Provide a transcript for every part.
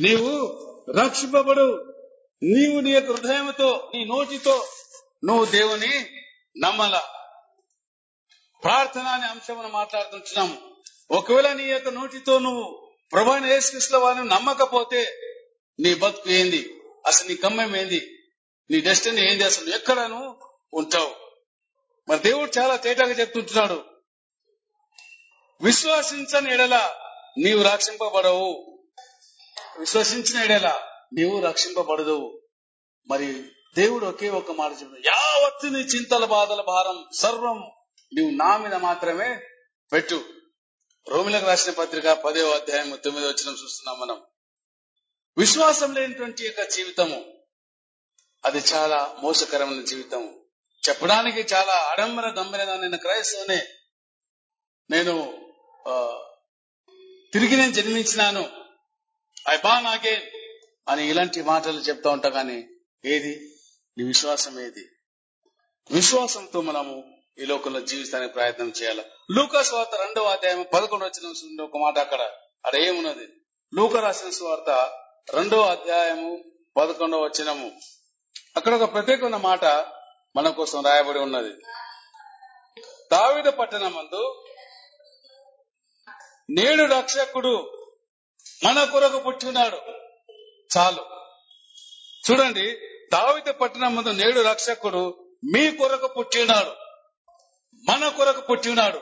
నీవు రక్షింపబడు. నీవు నీ యొక్క హృదయంతో నీ నోటితో నువ్వు దేవుని నమ్మల. ప్రార్థన అనే అంశం మాట్లాడుతున్నాము ఒకవేళ నీ యొక్క నోటితో నువ్వు ప్రభాని యేసుక్రీస్తుల వారిని నమ్మకపోతే నీ బతుకు ఏంది? అసలు నీ గమ్యం ఏంది? నీ డెస్టినీ ఏంది? అసలు ఎక్కడ నువ్వు ఉంటావు? మరి దేవుడు చాలా తేటగా చెప్తుంటున్నాడు. విశ్వాసించని ఎడల నీవు రక్షింపబడవు. విశ్వసించిన ఎడల నీవు రక్షింపబడదు మరి దేవుడు ఒకే ఒక మాట చెప్తాడు యావత్తు నీ చింతల బాధల భారం సర్వం నీవు నా మీద మాత్రమే పెట్టు. రోమిలకు రాసిన పత్రిక పదో అధ్యాయం తొమ్మిదో వచ్చిన చూస్తున్నాం మనం. విశ్వాసం లేనటువంటి యొక్క జీవితము అది చాలా మోసకరమైన జీవితం చెప్పడానికి చాలా ఆడంబర గంభీరంగా నేను క్రైస్తవునే నేను ఆ, తిరిగి నేను జన్మించినాను. ఐ బాన్ అగైన్ అని ఇలాంటి మాటలు చెప్తా ఉంటా కానీ ఏది? నీ విశ్వాసం ఏది? విశ్వాసంతో మనము ఈ లోకంలో జీవిస్తానికి ప్రయత్నం చేయాలి? లూకా స్వార్థ రెండవ అధ్యాయం పదకొండు వచ్చిన ఒక మాట అక్కడ. అక్కడ ఏమున్నది? లూక రాసిన స్వార్త రెండవ అధ్యాయము పదకొండవ వచ్చినము అక్కడ ఒక ప్రత్యేకమైన మాట మన కోసం రాయబడి ఉన్నది. దావిడ పట్టణమందు నేడు రక్షకుడు మన కొరకు పుట్టినాడు. చాలు. చూడండి దావిత పట్టణం ముందు నేడు రక్షకుడు మీ కొరకు పుట్టినాడు. మన కొరకు పుట్టినాడు.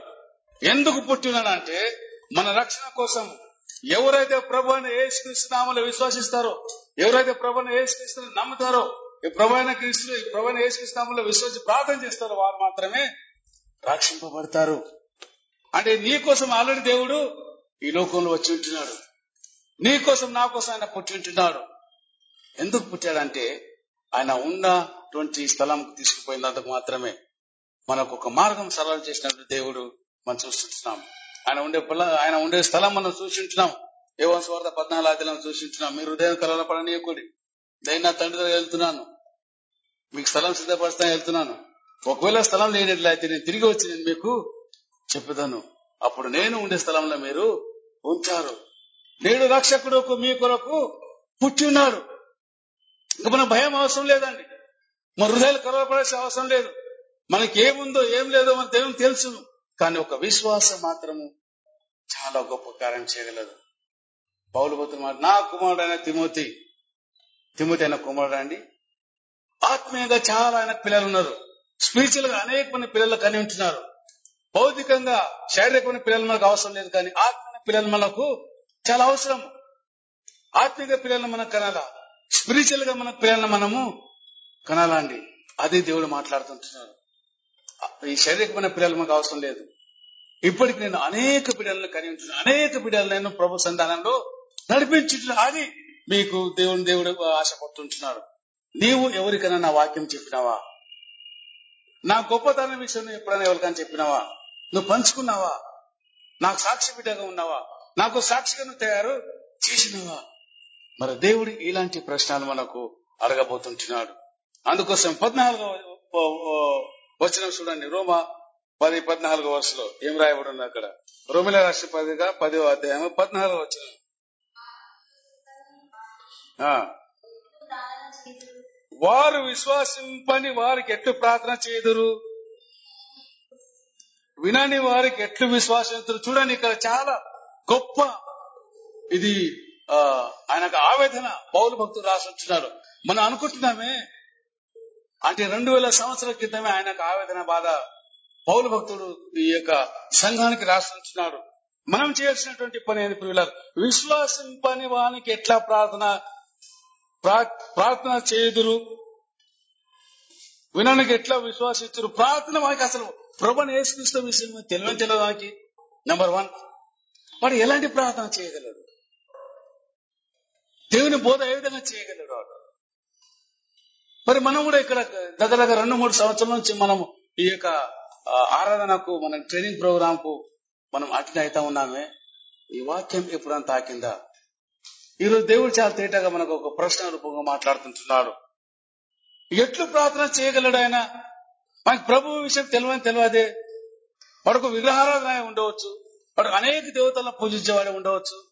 ఎందుకు పుట్టినాడు అంటే మన రక్షణ కోసం ఎవరైతే ప్రభుని ఏసుక్రీస్తునామలో విశ్వసిస్తారో ఎవరైతే ప్రభుని ఏసుకృష్ణ నమ్ముతారో ఈ ప్రభుత్వ క్రీస్తు ఈ ప్రభుని ఏసుక్రీస్తునామలో విశ్వసి ప్రార్థన చేస్తారో వారు మాత్రమే రక్షింపబడతారు. అంటే నీ కోసం ఆల్రెడీ దేవుడు ఈ లోకంలో వచ్చి ఉంటున్నాడు. నీ కోసం నా కోసం ఆయన పుట్టింటున్నాడు ఎందుకు పుట్టాడంటే ఆయన ఉన్నటువంటి స్థలం తీసుకుపోయినందుకు మాత్రమే మనకు ఒక మార్గం సరళం చేసినట్టు దేవుడు మనం చూస్తుంటున్నాం. ఆయన ఉండే పొల- ఆయన ఉండే స్థలం మనం చూసింటున్నాం ఏవన్ స్వార్థ పద్నాలుగు ఆదిలం చూసింటున్నాం మీరు హృదయం కలవల పడనీయకూడి. నేను నా తండ్రి దగ్గర వెళ్తున్నాను. మీకు స్థలం సిద్ధపరుస్తా వెళ్తున్నాను. ఒకవేళ స్థలం లేనట్లయితే నేను తిరిగి వచ్చి నేను మీకు చెప్పుతాను. అప్పుడు నేను ఉండే స్థలంలో మీరు ఉంచారు. నేడు రక్షకుడు మీ కొరకు పుట్టిన్నాడు. ఇంకా మన భయం అవసరం లేదండి. మన హృదయాలు కలవపడాల్సిన అవసరం లేదు. మనకి ఏముందో ఏం లేదో మన దేవుని తెలుసు కానీ ఒక విశ్వాసం మాత్రము చాలా గొప్ప కార్యం చేయగలదు. పౌలు భక్తులు నా కుమారుడైన తిమోతి తిమోతి అయిన కుమారుడు అండి. ఆత్మీయంగా చాలా ఆయన పిల్లలు ఉన్నారు. స్పిరిచువల్గా అనేక మంది పిల్లలు కని ఉంటున్నారు. భౌతికంగా శారీరకమైన పిల్లలు మనకు అవసరం లేదు కానీ ఆత్మీయ పిల్లలు మనకు చాలా అవసరం ఆత్మీయ పిల్లలను మనం కనాలా? స్పిరిచువల్గా మన పిల్లలను మనము కనాలండి అదే దేవుడు మాట్లాడుతుంటున్నాడు. ఈ శారీరకమైన పిల్లలు మనకు అవసరం లేదు. ఇప్పటికి నేను అనేక బిడ్డలను కని అనేక బిడ్డలు నేను ప్రభు సంధానంలో నడిపించుంటున్నా. అని మీకు దేవుని దేవుడు ఆశపడుతుంటున్నాడు నీవు ఎవరికైనా నా వాక్యం చెప్పినావా? నా గొప్పతనం విషయం ఎప్పుడైనా ఎవరికైనా చెప్పినావా? నువ్వు పంచుకున్నావా? నాకు సాక్షి బిడ్డగా ఉన్నావా? నాకు సాక్షిగా తయారు చేసినవా? మరి దేవుడు ఇలాంటి ప్రశ్నలు మనకు అడగబోతుంటున్నాడు. అందుకోసం పద్నాలుగో వచ్చిన చూడండి. రోమా పది పద్నాలుగో వర్షలో ఏం రాయబడి ఉంది అక్కడ? రోమిల రాష్ట్ర పదిగా పదో అధ్యాయం పద్నాలుగో వచ్చిన వారు విశ్వాసింపని వారికి ఎట్లు ప్రార్థన చేదురు వినని వారికి ఎట్లు విశ్వాసించరు చూడండి ఇక్కడ చాలా గొప్ప ఇది ఆయనకు ఆవేదన పౌరు భక్తులు రాసిస్తున్నారు మనం అనుకుంటున్నామే అంటే రెండు వేల సంవత్సరాల క్రితమే ఆయనకు ఆవేదన బాధ పౌరు భక్తుడు ఈ యొక్క సంఘానికి రాసిస్తున్నాడు మనం చేయాల్సినటువంటి పని అని పిల్లలు విశ్వాసం విశ్వాసింపని వానికి ఎట్లా ప్రార్థన ప్రార్థన చేయుదురు? వినడానికి ఎట్లా విశ్వాసించరు ప్రార్థన వానికి అసలు ప్రభుని ఏసుక్రీస్తు విషయం తెలియని తెలియదు వానికి నెంబర్ వన్ వాడు ఎలాంటి ప్రార్థన చేయగలడు? దేవుని బోధ ఏ విధంగా చేయగలడు వాడు? మరి మనం కూడా ఇక్కడ దగ్గర రెండు మూడు సంవత్సరాల నుంచి మనం ఈ యొక్క ఆరాధనకు మన ట్రైనింగ్ ప్రోగ్రామ్కు మనం అటెండ్ అవుతా ఉన్నామే. ఈ వాక్యం ఎప్పుడన్నా తాకిందా? ఈరోజు దేవుడు చాలా తేటగా మనకు ఒక ప్రశ్న రూపంగా మాట్లాడుతుంటున్నాడు. ఎట్లు ప్రార్థన చేయగలడు ఆయన? మనకి ప్రభు విషయం తెలియని తెలియదే. వాడుకు విగ్రహారాధన ఉండవచ్చు. వాడు అనేక దేవతలను పూజించేవాడు ఉండవచ్చు.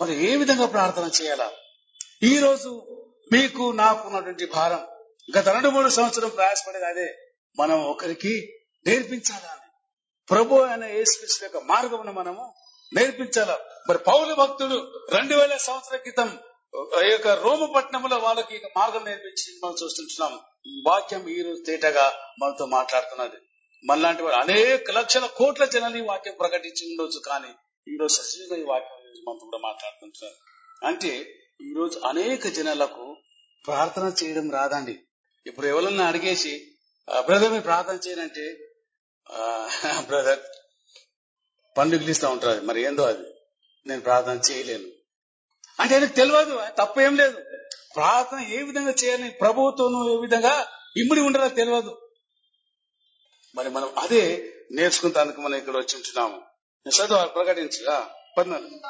మరి ఏ విధంగా ప్రార్థన చేయాలా? ఈ రోజు మీకు నాకు ఉన్నటువంటి భారం గత రెండు మూడు సంవత్సరం ప్రయాసపడేది అదే. మనం ఒకరికి నేర్పించాలా? అని ప్రభు అనే యేసుక్రీస్తు యొక్క మార్గమును మనము నేర్పించాలా? మరి పౌరు భక్తుడు రెండు వేల సంవత్సరాల క్రితం ఈ యొక్క రోమ పట్టణంలో వాళ్ళకి మార్గం నేర్పించి మనం చూస్తుంటున్నాం వాక్యం ఈ రోజు తేటగా మనతో మాట్లాడుతున్నది. మనలాంటి వాడు అనేక లక్షల కోట్ల జనాలు ఈ వాక్యం ప్రకటించి ఉండొచ్చు కానీ ఈ రోజు సజీవంగా ఈ వాక్యం మనతో కూడా మాట్లాడుతుంటున్నారు. అంటే ఈ రోజు అనేక జనాలకు ప్రార్థన చేయడం రాదండి. ఇప్పుడు ఎవరన్నా అడిగేసి బ్రదర్ మీరు ప్రార్థన చేయనంటే బ్రదర్ పండుగ ఇస్తా ఉంటారు మరి ఏందో అది. నేను ప్రార్థన చేయలేను. అంటే ఆయనకు తెలియదు తప్పేం లేదు. ప్రార్థన ఏ విధంగా చేయాలి? ప్రభువుతోనూ ఏ విధంగా ఇమ్మిడి ఉండదో తెలియదు మరి మనం అదే నేర్చుకుంటానికి మనం ఇక్కడ వచ్చి ఉంటున్నాము. చదువు ప్రకటించుగా పద్నాలుగు.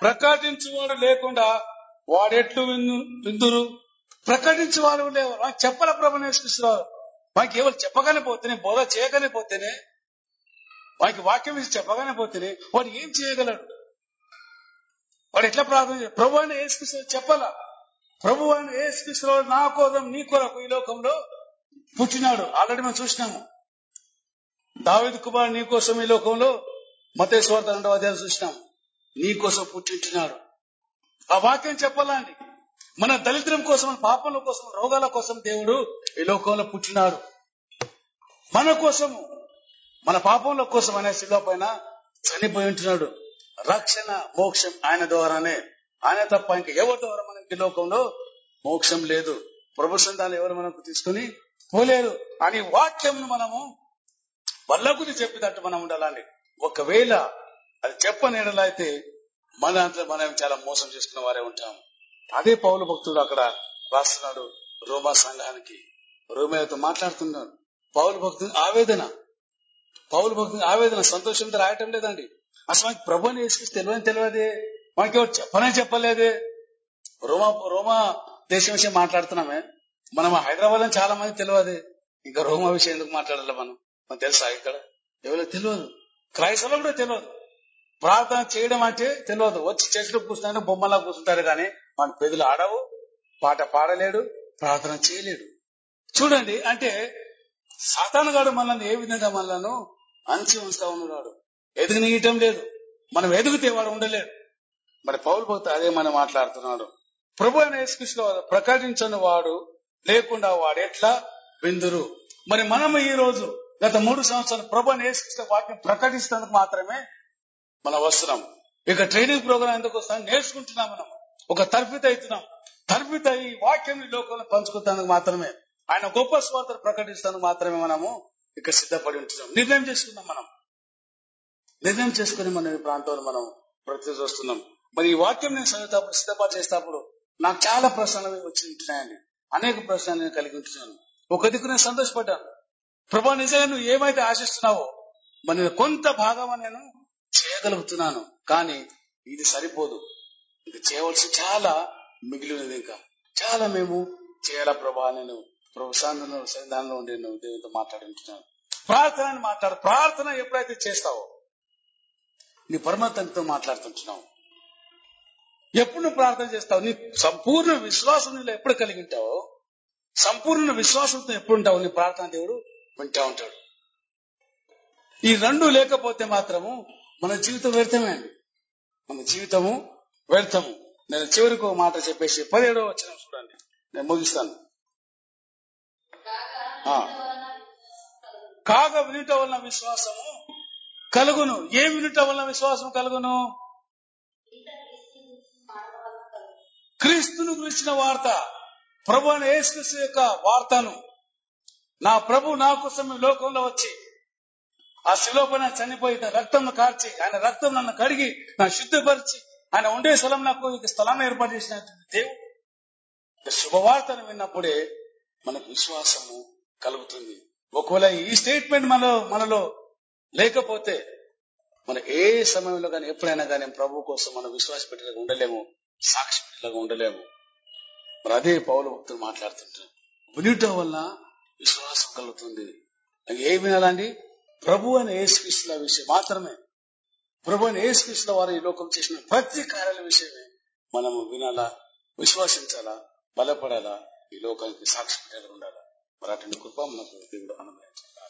ప్రకటించువాడు లేకుండా వాడెట్లు విందు విందురు? ప్రకటించేవాడు లేవు. నాకు చెప్పాల ప్రభు నేర్చుకున్నారు మాకు ఎవరు చెప్పగానే పోతేనే బోధ చేయగానే పోతేనే వానికి వాక్యం ఇచ్చి చెప్పగానే పోతేనే వాడు ఏం చేయగలడు? వాడు ఎట్లా ప్రార్థన చేయాలి? ప్రభు అని ఏసుకృష్ణ చెప్పాలా? ప్రభు అని ఏసుకృష్ణ నా కోసం నీ కొరకు ఈ లోకంలో పుట్టినాడు. ఆల్రెడీ మనం చూసినాము. దావిద్ కుమార్ నీ కోసం ఈ లోకంలో మతేశ్వార్త రెండవ అధ్యాయం చూసినాం. నీ కోసం పుట్టింటున్నాడు ఆ వాక్యం చెప్పాలండి. మన దళిద్రం కోసం మన పాపల కోసం రోగాల కోసం దేవుడు ఈ లోకంలో పుట్టినాడు. మన కోసము మన పాపంల కోసం అనే శిలో పైన చనిపోయి ఉంటున్నాడు. రక్షణ మోక్షం ఆయన ద్వారానే. ఆయన తప్ప ఇంకా ఎవరి ద్వారా మనకి ఈ లోకంలో మోక్షం లేదు? ప్రభు సంతాలు ఎవరు మనకు తీసుకుని పోలేరు? అని వాక్యం మనము వల్లకుని చెప్పినట్టు మనం ఉండాలండి. ఒకవేళ అది చెప్పని అయితే మన దాంట్లో మనం చాలా మోసం చేసుకున్న వారే ఉంటాం. అదే పౌలు భక్తుడు అక్కడ రాస్తున్నాడు రోమా సంఘానికి. రోమేతో మాట్లాడుతున్నాడు. పౌలు భక్తుని ఆవేదన. పౌలు భక్తుని ఆవేదన సంతోషంతో రాయటం లేదండి. అసలు మనకి ప్రభుని వేసుకొచ్చి తెలియని తెలియదే. మనకి ఎవరు చెప్పనే చెప్పలేదే. రోమా రోమా దేశం విషయం మాట్లాడుతున్నామే. మనం హైదరాబాద్లో చాలా మంది తెలియదు. ఇంకా రోమా విషయం ఎందుకు మాట్లాడాలి మనం? మనకు తెలుసా ఇక్కడ? ఎవరో తెలియదు? క్రైస్తవులు కూడా తెలియదు. ప్రార్థన చేయడం అంటే తెలియదు. వచ్చి చెట్లు కూర్చుంటే బొమ్మలా కూర్చుంటారు కానీ మన పెదలు ఆడవు పాట పాడలేడు ప్రార్థన చేయలేడు. చూడండి అంటే సాతానుగాడు మనల్ని ఏ విధంగా మనలను అంచి ఉంచుతా ఉన్నాడు? ఎదుగునీయటం లేదు. మనం ఎదుగుతే వాడు ఉండలేడు. మరి పౌరు భక్త అదే మనం మాట్లాడుతున్నాడు. ప్రభు అనే యేసుకృష్ణ ప్రకటించని వాడు లేకుండా వాడు ఎట్లా? విందురు. మరి మనం ఈ రోజు గత మూడు సంవత్సరాలు ప్రభు నేర్చుకున్న వాక్యం ప్రకటిస్తున్నందుకు మాత్రమే మనం వస్తున్నాం. ఇక ట్రైనింగ్ ప్రోగ్రామ్ ఎందుకు వస్తాం నేర్చుకుంటున్నాం మనం. ఒక తర్పిత అవుతున్నాం. తర్ఫిత ఈ వాక్యం ఈ లోకంలో పంచుకుంటానికి మాత్రమే. ఆయన గొప్ప స్వార్థను ప్రకటిస్తానికి మాత్రమే మనము ఇక్కడ సిద్ధపడి ఉంటున్నాం. నిర్ణయం చేసుకున్నాం మనం. నిర్ణయం చేసుకుని మనం ఈ ప్రాంతంలో మనం ప్రతి వస్తున్నాం. మరి ఈ వాక్యం నేను చదివేటప్పుడు సిద్ధపాటు చేసేటప్పుడు నాకు చాలా ప్రశ్నలు వచ్చి ఉంటున్నాయండి అనేక ప్రశ్నలు నేను కలిగి ఉంటున్నాను. ఒక దిక్కు నేను సంతోషపడ్డాను. ప్రభా నిజంగా నువ్వు ఏమైతే ఆశిస్తున్నావో మరి కొంత భాగం నేను చేయగలుగుతున్నాను కానీ ఇది సరిపోదు. ఇది చేయవలసి చాలా మిగిలినది ఇంకా. చాలా మేము చేయాలా ప్రభా నేను ప్రభు సన్నిధానంలో ఉండి నువ్వు దేవునితో మాట్లాడుతున్నాను. ప్రార్థన అని మాట్లాడు ప్రార్థన ఎప్పుడైతే చేస్తావో నీ పరమతంతో మాట్లాడుతుంటున్నావు. ఎప్పుడు నువ్వు ప్రార్థన చేస్తావు నీ సంపూర్ణ విశ్వాసం నీలో ఎప్పుడు కలిగి ఉంటావో సంపూర్ణ విశ్వాసంతో ఎప్పుడు ఉంటావు నీ ప్రార్థన దేవుడు వింటా ఉంటాడు. ఈ రెండు లేకపోతే మాత్రము మన జీవితం వ్యర్థమే అండి. మన జీవితము వ్యర్థము. నేను చివరికి ఒక మాట చెప్పేసి పదిహేడవ వచ్చిన చూడండి. నేను ముగిస్తాను. ఆ. వినుట వలన విశ్వాసము కలుగును. ఏ వినుట వలన విశ్వాసం కలుగును? క్రీస్తును గురించిన వార్త. ప్రభు అని యేసుక్రీస్తు యొక్క వార్తను. నా ప్రభు నా కోసం లోకంలో వచ్చి ఆ శిలోపన చనిపోయి తన రక్తం కార్చి ఆయన రక్తం నన్ను కడిగి నా శుద్ధిపరిచి ఆయన ఉండే స్థలం నాకు ఇక స్థలాన్ని ఏర్పాటు చేసిన దేవుడు. శుభవార్తను విన్నప్పుడే మనకు విశ్వాసము కలుగుతుంది. ఒకవేళ ఈ స్టేట్మెంట్ మనలో మనలో లేకపోతే మన ఏ సమయంలో కానీ ఎప్పుడైనా కానీ ప్రభు కోసం మనం విశ్వాస పెట్టలేక ఉండలేము సాక్షి పెట్టలేక ఉండలేము. మరి అదే పౌలు భక్తులు మాట్లాడుతుంటారు. వినుట వల్ల విశ్వాసం కలుగుతుంది. అది వినాలండి? ప్రభు అని ఏసుకృష్ణుల విషయం మాత్రమే. ప్రభు అని ఏసుకృష్ణుల వారు ఈ లోకం చేసిన ప్రతి కార్యాల విషయమే మనము వినాలా విశ్వాసించాలా బలపడాలా ఈ లోకానికి సాక్షి ఉండాలా మరి అటువంటి కృప మనకు దేవుడు అనుగ్రహించాలి